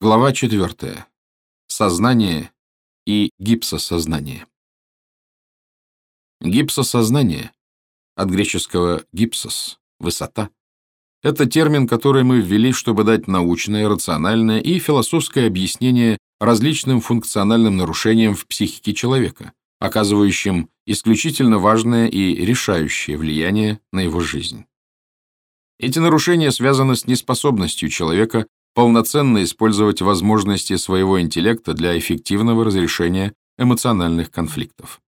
Глава 4. Сознание и гипсосознание. Гипсосознание, от греческого «гипсос» — «высота», это термин, который мы ввели, чтобы дать научное, рациональное и философское объяснение различным функциональным нарушениям в психике человека, оказывающим исключительно важное и решающее влияние на его жизнь. Эти нарушения связаны с неспособностью человека полноценно использовать возможности своего интеллекта для эффективного разрешения эмоциональных конфликтов.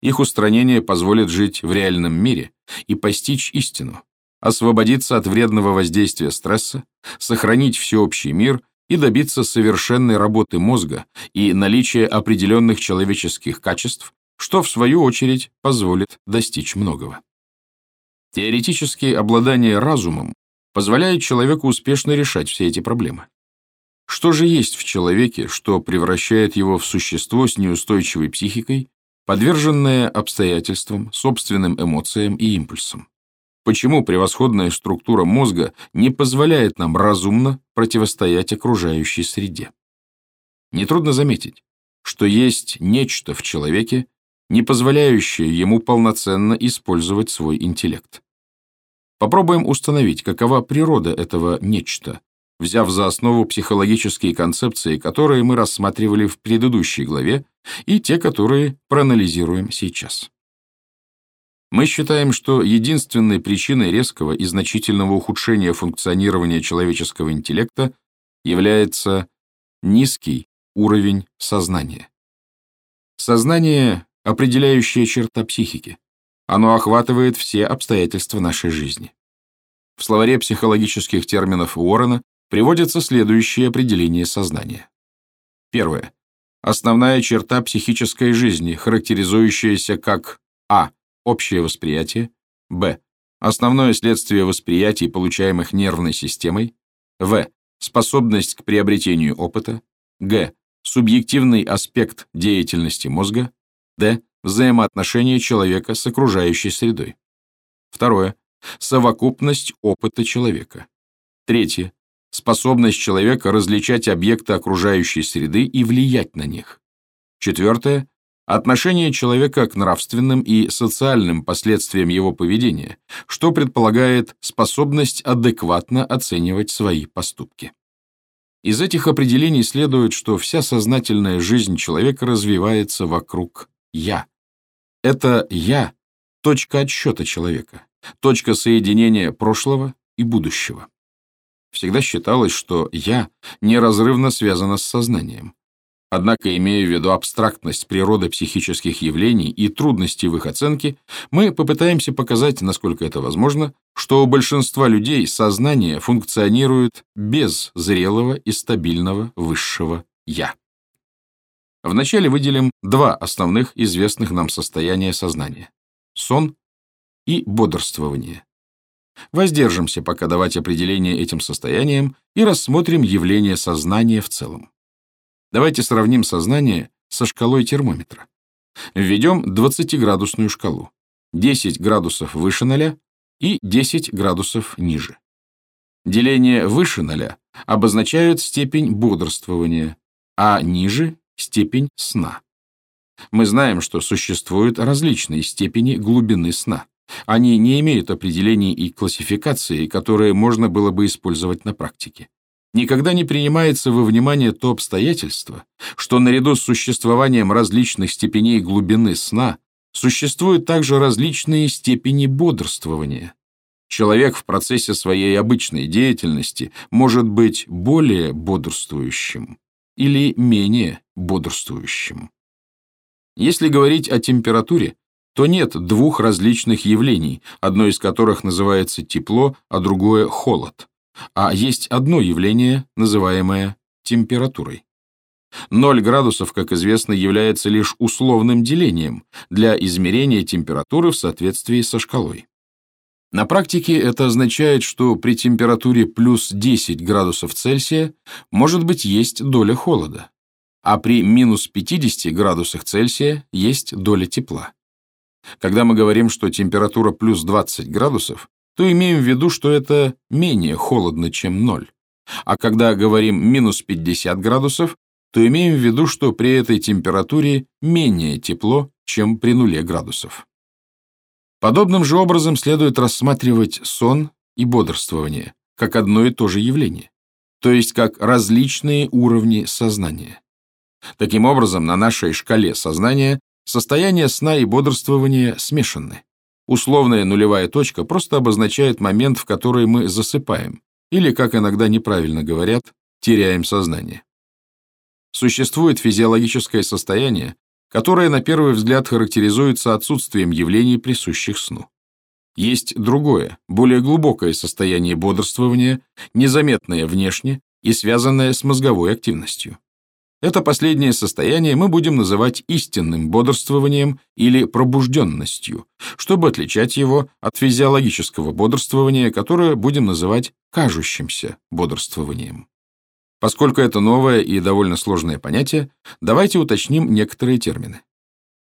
Их устранение позволит жить в реальном мире и постичь истину, освободиться от вредного воздействия стресса, сохранить всеобщий мир и добиться совершенной работы мозга и наличия определенных человеческих качеств, что, в свою очередь, позволит достичь многого. Теоретически обладание разумом позволяет человеку успешно решать все эти проблемы. Что же есть в человеке, что превращает его в существо с неустойчивой психикой, подверженное обстоятельствам, собственным эмоциям и импульсам? Почему превосходная структура мозга не позволяет нам разумно противостоять окружающей среде? Нетрудно заметить, что есть нечто в человеке, не позволяющее ему полноценно использовать свой интеллект. Попробуем установить, какова природа этого «нечто», взяв за основу психологические концепции, которые мы рассматривали в предыдущей главе, и те, которые проанализируем сейчас. Мы считаем, что единственной причиной резкого и значительного ухудшения функционирования человеческого интеллекта является низкий уровень сознания. Сознание – определяющая черта психики. Оно охватывает все обстоятельства нашей жизни. В словаре психологических терминов Уоррена приводится следующее определение сознания. Первое. Основная черта психической жизни, характеризующаяся как а. общее восприятие, б. основное следствие восприятий, получаемых нервной системой, в. способность к приобретению опыта, г. субъективный аспект деятельности мозга, д взаимоотношения человека с окружающей средой. Второе. Совокупность опыта человека. Третье. Способность человека различать объекты окружающей среды и влиять на них. Четвертое. Отношение человека к нравственным и социальным последствиям его поведения, что предполагает способность адекватно оценивать свои поступки. Из этих определений следует, что вся сознательная жизнь человека развивается вокруг «я». Это «я» — точка отсчета человека, точка соединения прошлого и будущего. Всегда считалось, что «я» неразрывно связано с сознанием. Однако, имея в виду абстрактность природы психических явлений и трудности в их оценке, мы попытаемся показать, насколько это возможно, что у большинства людей сознание функционирует без зрелого и стабильного высшего «я». Вначале выделим два основных известных нам состояния сознания – сон и бодрствование. Воздержимся пока давать определение этим состояниям и рассмотрим явление сознания в целом. Давайте сравним сознание со шкалой термометра. Введем 20-градусную шкалу. 10 градусов выше ноля и 10 градусов ниже. Деление выше ноля обозначают степень бодрствования, а ниже степень сна. Мы знаем, что существуют различные степени глубины сна. Они не имеют определений и классификации, которые можно было бы использовать на практике. Никогда не принимается во внимание то обстоятельство, что наряду с существованием различных степеней глубины сна существуют также различные степени бодрствования. Человек в процессе своей обычной деятельности может быть более бодрствующим, или менее бодрствующим. Если говорить о температуре, то нет двух различных явлений, одно из которых называется тепло, а другое – холод, а есть одно явление, называемое температурой. 0 градусов, как известно, является лишь условным делением для измерения температуры в соответствии со шкалой. На практике это означает, что при температуре плюс 10 градусов Цельсия может быть есть доля холода, а при минус 50 градусах Цельсия есть доля тепла. Когда мы говорим, что температура плюс 20 градусов, то имеем в виду, что это менее холодно, чем ноль, а когда говорим минус 50 градусов, то имеем в виду, что при этой температуре менее тепло, чем при нуле градусов. Подобным же образом следует рассматривать сон и бодрствование как одно и то же явление, то есть как различные уровни сознания. Таким образом, на нашей шкале сознания состояние сна и бодрствования смешаны. Условная нулевая точка просто обозначает момент, в который мы засыпаем, или, как иногда неправильно говорят, теряем сознание. Существует физиологическое состояние, которое на первый взгляд характеризуется отсутствием явлений, присущих сну. Есть другое, более глубокое состояние бодрствования, незаметное внешне и связанное с мозговой активностью. Это последнее состояние мы будем называть истинным бодрствованием или пробужденностью, чтобы отличать его от физиологического бодрствования, которое будем называть кажущимся бодрствованием. Поскольку это новое и довольно сложное понятие, давайте уточним некоторые термины.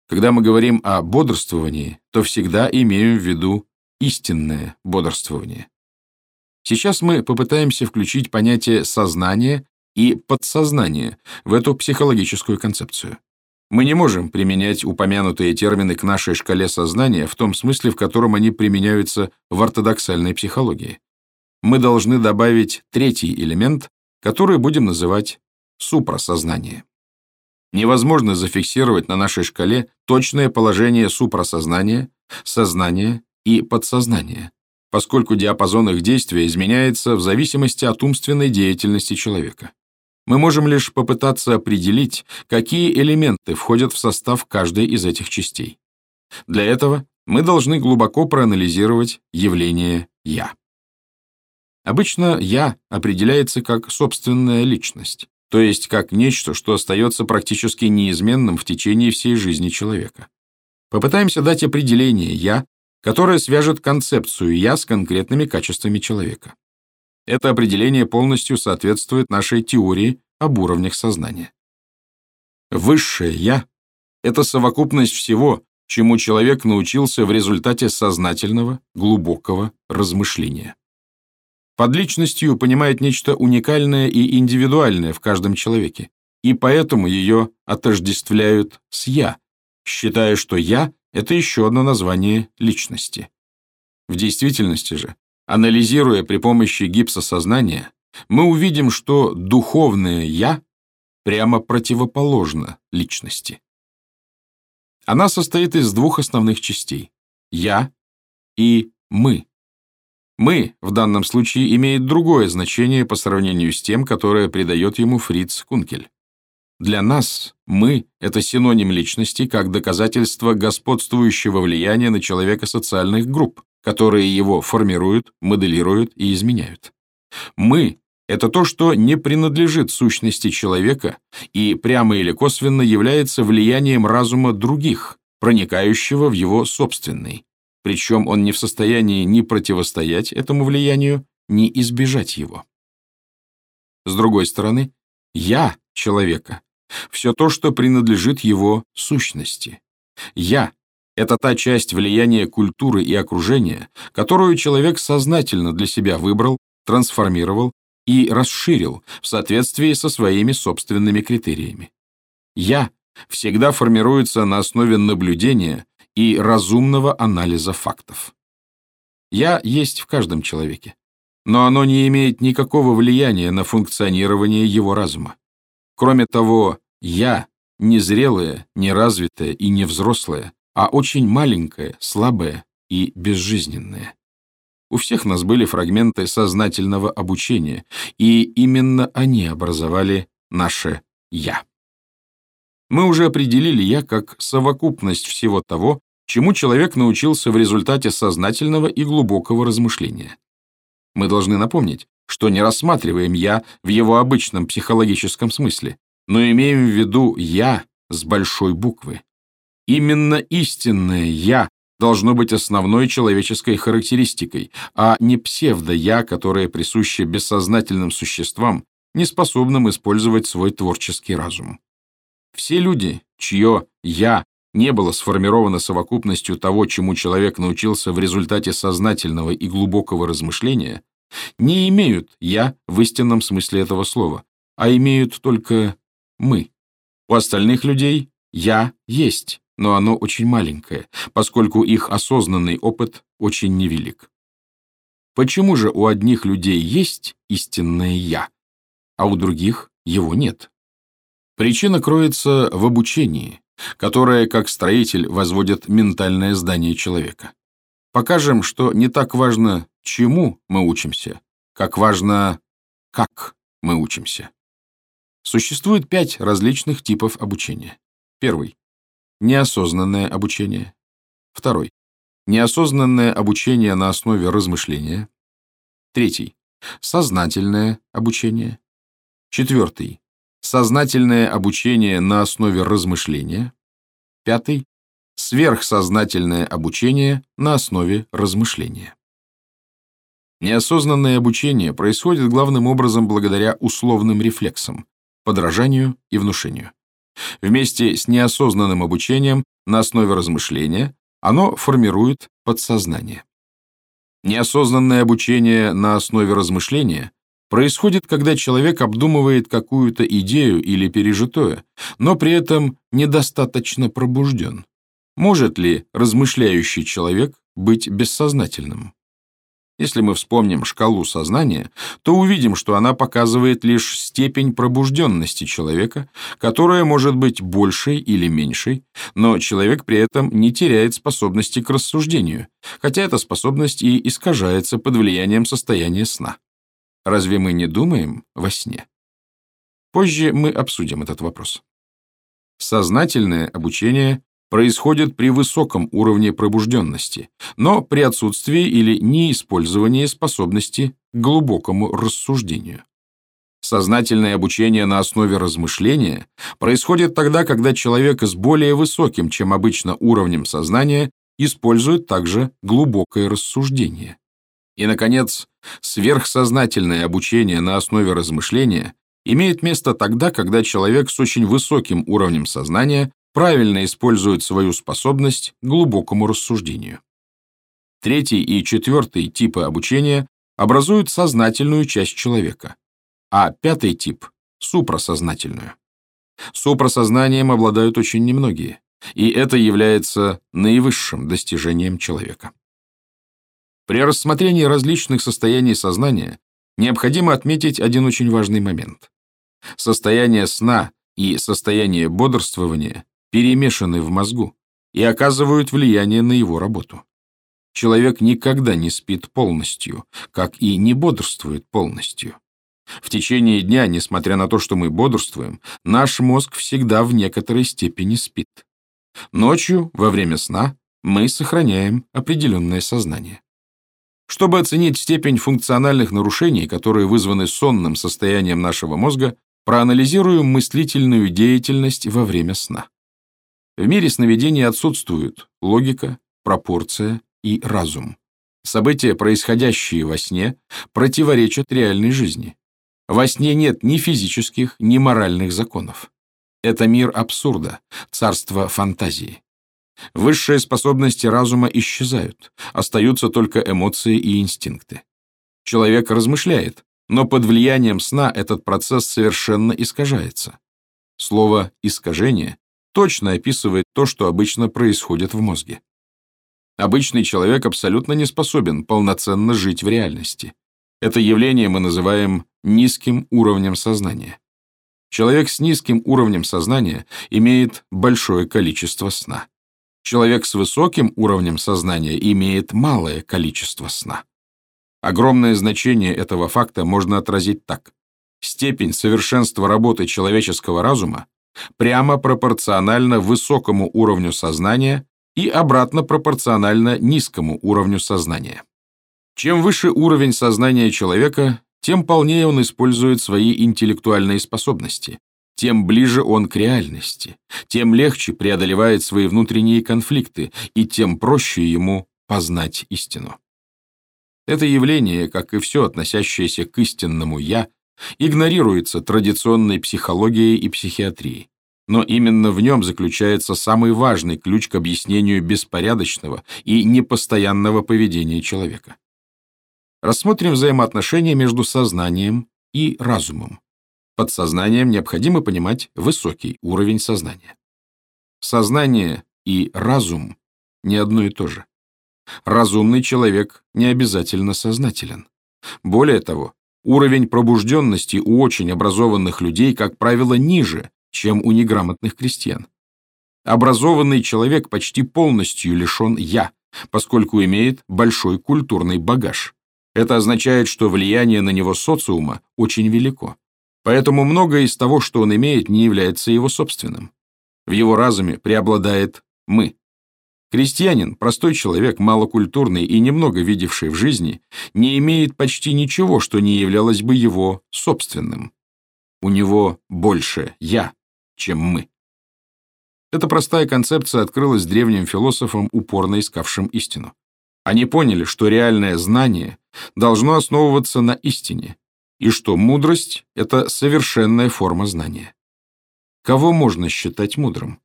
Когда мы говорим о бодрствовании, то всегда имеем в виду истинное бодрствование. Сейчас мы попытаемся включить понятие сознания и подсознание в эту психологическую концепцию. Мы не можем применять упомянутые термины к нашей шкале сознания в том смысле, в котором они применяются в ортодоксальной психологии. Мы должны добавить третий элемент, который будем называть супрасознание. Невозможно зафиксировать на нашей шкале точное положение супрасознания, сознания и подсознания, поскольку диапазон их действия изменяется в зависимости от умственной деятельности человека. Мы можем лишь попытаться определить, какие элементы входят в состав каждой из этих частей. Для этого мы должны глубоко проанализировать явление «я». Обычно «я» определяется как собственная личность, то есть как нечто, что остается практически неизменным в течение всей жизни человека. Попытаемся дать определение «я», которое свяжет концепцию «я» с конкретными качествами человека. Это определение полностью соответствует нашей теории об уровнях сознания. Высшее «я» — это совокупность всего, чему человек научился в результате сознательного, глубокого размышления. Под личностью понимает нечто уникальное и индивидуальное в каждом человеке, и поэтому ее отождествляют с «я», считая, что «я» — это еще одно название личности. В действительности же Анализируя при помощи гипса сознания, мы увидим, что духовное «я» прямо противоположно личности. Она состоит из двух основных частей – «я» и «мы». «Мы» в данном случае имеет другое значение по сравнению с тем, которое придает ему Фриц Кункель. Для нас «мы» — это синоним личности как доказательство господствующего влияния на человека социальных групп, которые его формируют, моделируют и изменяют. Мы — это то, что не принадлежит сущности человека и прямо или косвенно является влиянием разума других, проникающего в его собственный. Причем он не в состоянии ни противостоять этому влиянию, ни избежать его. С другой стороны, «я» человека — все то, что принадлежит его сущности. «Я» Это та часть влияния культуры и окружения, которую человек сознательно для себя выбрал, трансформировал и расширил в соответствии со своими собственными критериями. «Я» всегда формируется на основе наблюдения и разумного анализа фактов. «Я» есть в каждом человеке, но оно не имеет никакого влияния на функционирование его разума. Кроме того, «я» незрелое, неразвитое и невзрослое, а очень маленькое, слабое и безжизненное. У всех нас были фрагменты сознательного обучения, и именно они образовали наше «я». Мы уже определили «я» как совокупность всего того, чему человек научился в результате сознательного и глубокого размышления. Мы должны напомнить, что не рассматриваем «я» в его обычном психологическом смысле, но имеем в виду «я» с большой буквы. Именно истинное «я» должно быть основной человеческой характеристикой, а не псевдо-я, которое присуще бессознательным существам, не способным использовать свой творческий разум. Все люди, чье «я» не было сформировано совокупностью того, чему человек научился в результате сознательного и глубокого размышления, не имеют «я» в истинном смысле этого слова, а имеют только «мы». У остальных людей «я» есть, но оно очень маленькое, поскольку их осознанный опыт очень невелик. Почему же у одних людей есть истинное «я», а у других его нет? Причина кроется в обучении, которое, как строитель, возводит ментальное здание человека. Покажем, что не так важно, чему мы учимся, как важно, как мы учимся. Существует пять различных типов обучения. Первый – неосознанное обучение. Второй – неосознанное обучение на основе размышления. Третий – сознательное обучение. Четвертый – сознательное обучение на основе размышления. Пятый Сверхсознательное обучение на основе размышления. Неосознанное обучение происходит главным образом благодаря условным рефлексам, подражанию и внушению. Вместе с неосознанным обучением на основе размышления оно формирует подсознание. Неосознанное обучение на основе размышления происходит, когда человек обдумывает какую-то идею или пережитое, но при этом недостаточно пробужден. Может ли размышляющий человек быть бессознательным? Если мы вспомним шкалу сознания, то увидим, что она показывает лишь степень пробужденности человека, которая может быть большей или меньшей, но человек при этом не теряет способности к рассуждению, хотя эта способность и искажается под влиянием состояния сна. Разве мы не думаем во сне? Позже мы обсудим этот вопрос. Сознательное обучение происходит при высоком уровне пробужденности, но при отсутствии или неиспользовании способности к глубокому рассуждению. Сознательное обучение на основе размышления происходит тогда, когда человек с более высоким, чем обычно, уровнем сознания использует также глубокое рассуждение. И, наконец, сверхсознательное обучение на основе размышления имеет место тогда, когда человек с очень высоким уровнем сознания правильно используют свою способность к глубокому рассуждению. Третий и четвертый типы обучения образуют сознательную часть человека, а пятый тип — супрасознательную. Супрасознанием обладают очень немногие, и это является наивысшим достижением человека. При рассмотрении различных состояний сознания необходимо отметить один очень важный момент. Состояние сна и состояние бодрствования перемешаны в мозгу и оказывают влияние на его работу. Человек никогда не спит полностью, как и не бодрствует полностью. В течение дня, несмотря на то, что мы бодрствуем, наш мозг всегда в некоторой степени спит. Ночью, во время сна, мы сохраняем определенное сознание. Чтобы оценить степень функциональных нарушений, которые вызваны сонным состоянием нашего мозга, проанализируем мыслительную деятельность во время сна. В мире сновидений отсутствуют логика, пропорция и разум. События, происходящие во сне, противоречат реальной жизни. Во сне нет ни физических, ни моральных законов. Это мир абсурда, царство фантазии. Высшие способности разума исчезают, остаются только эмоции и инстинкты. Человек размышляет, но под влиянием сна этот процесс совершенно искажается. Слово «искажение» точно описывает то, что обычно происходит в мозге. Обычный человек абсолютно не способен полноценно жить в реальности. Это явление мы называем низким уровнем сознания. Человек с низким уровнем сознания имеет большое количество сна. Человек с высоким уровнем сознания имеет малое количество сна. Огромное значение этого факта можно отразить так. Степень совершенства работы человеческого разума прямо пропорционально высокому уровню сознания и обратно пропорционально низкому уровню сознания. Чем выше уровень сознания человека, тем полнее он использует свои интеллектуальные способности, тем ближе он к реальности, тем легче преодолевает свои внутренние конфликты и тем проще ему познать истину. Это явление, как и все относящееся к истинному «я», игнорируется традиционной психологией и психиатрией. Но именно в нем заключается самый важный ключ к объяснению беспорядочного и непостоянного поведения человека. Рассмотрим взаимоотношения между сознанием и разумом. Под сознанием необходимо понимать высокий уровень сознания. Сознание и разум не одно и то же. Разумный человек не обязательно сознателен. Более того, уровень пробужденности у очень образованных людей, как правило, ниже, чем у неграмотных крестьян. Образованный человек почти полностью лишен «я», поскольку имеет большой культурный багаж. Это означает, что влияние на него социума очень велико. Поэтому многое из того, что он имеет, не является его собственным. В его разуме преобладает «мы». Крестьянин, простой человек, малокультурный и немного видевший в жизни, не имеет почти ничего, что не являлось бы его собственным. У него больше «я», чем «мы». Эта простая концепция открылась древним философам, упорно искавшим истину. Они поняли, что реальное знание должно основываться на истине, и что мудрость — это совершенная форма знания. Кого можно считать мудрым?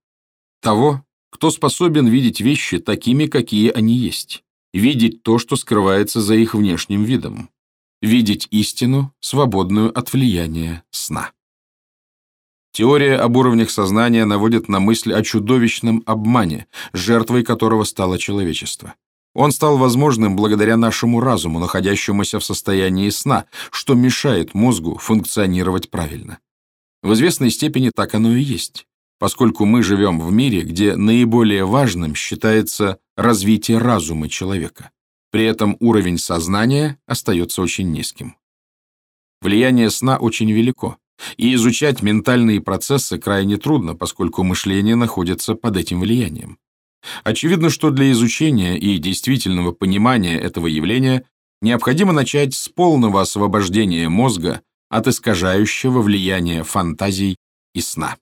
Того, кто способен видеть вещи такими, какие они есть, видеть то, что скрывается за их внешним видом, видеть истину, свободную от влияния сна. Теория об уровнях сознания наводит на мысль о чудовищном обмане, жертвой которого стало человечество. Он стал возможным благодаря нашему разуму, находящемуся в состоянии сна, что мешает мозгу функционировать правильно. В известной степени так оно и есть, поскольку мы живем в мире, где наиболее важным считается развитие разума человека. При этом уровень сознания остается очень низким. Влияние сна очень велико. И изучать ментальные процессы крайне трудно, поскольку мышление находится под этим влиянием. Очевидно, что для изучения и действительного понимания этого явления необходимо начать с полного освобождения мозга от искажающего влияния фантазий и сна.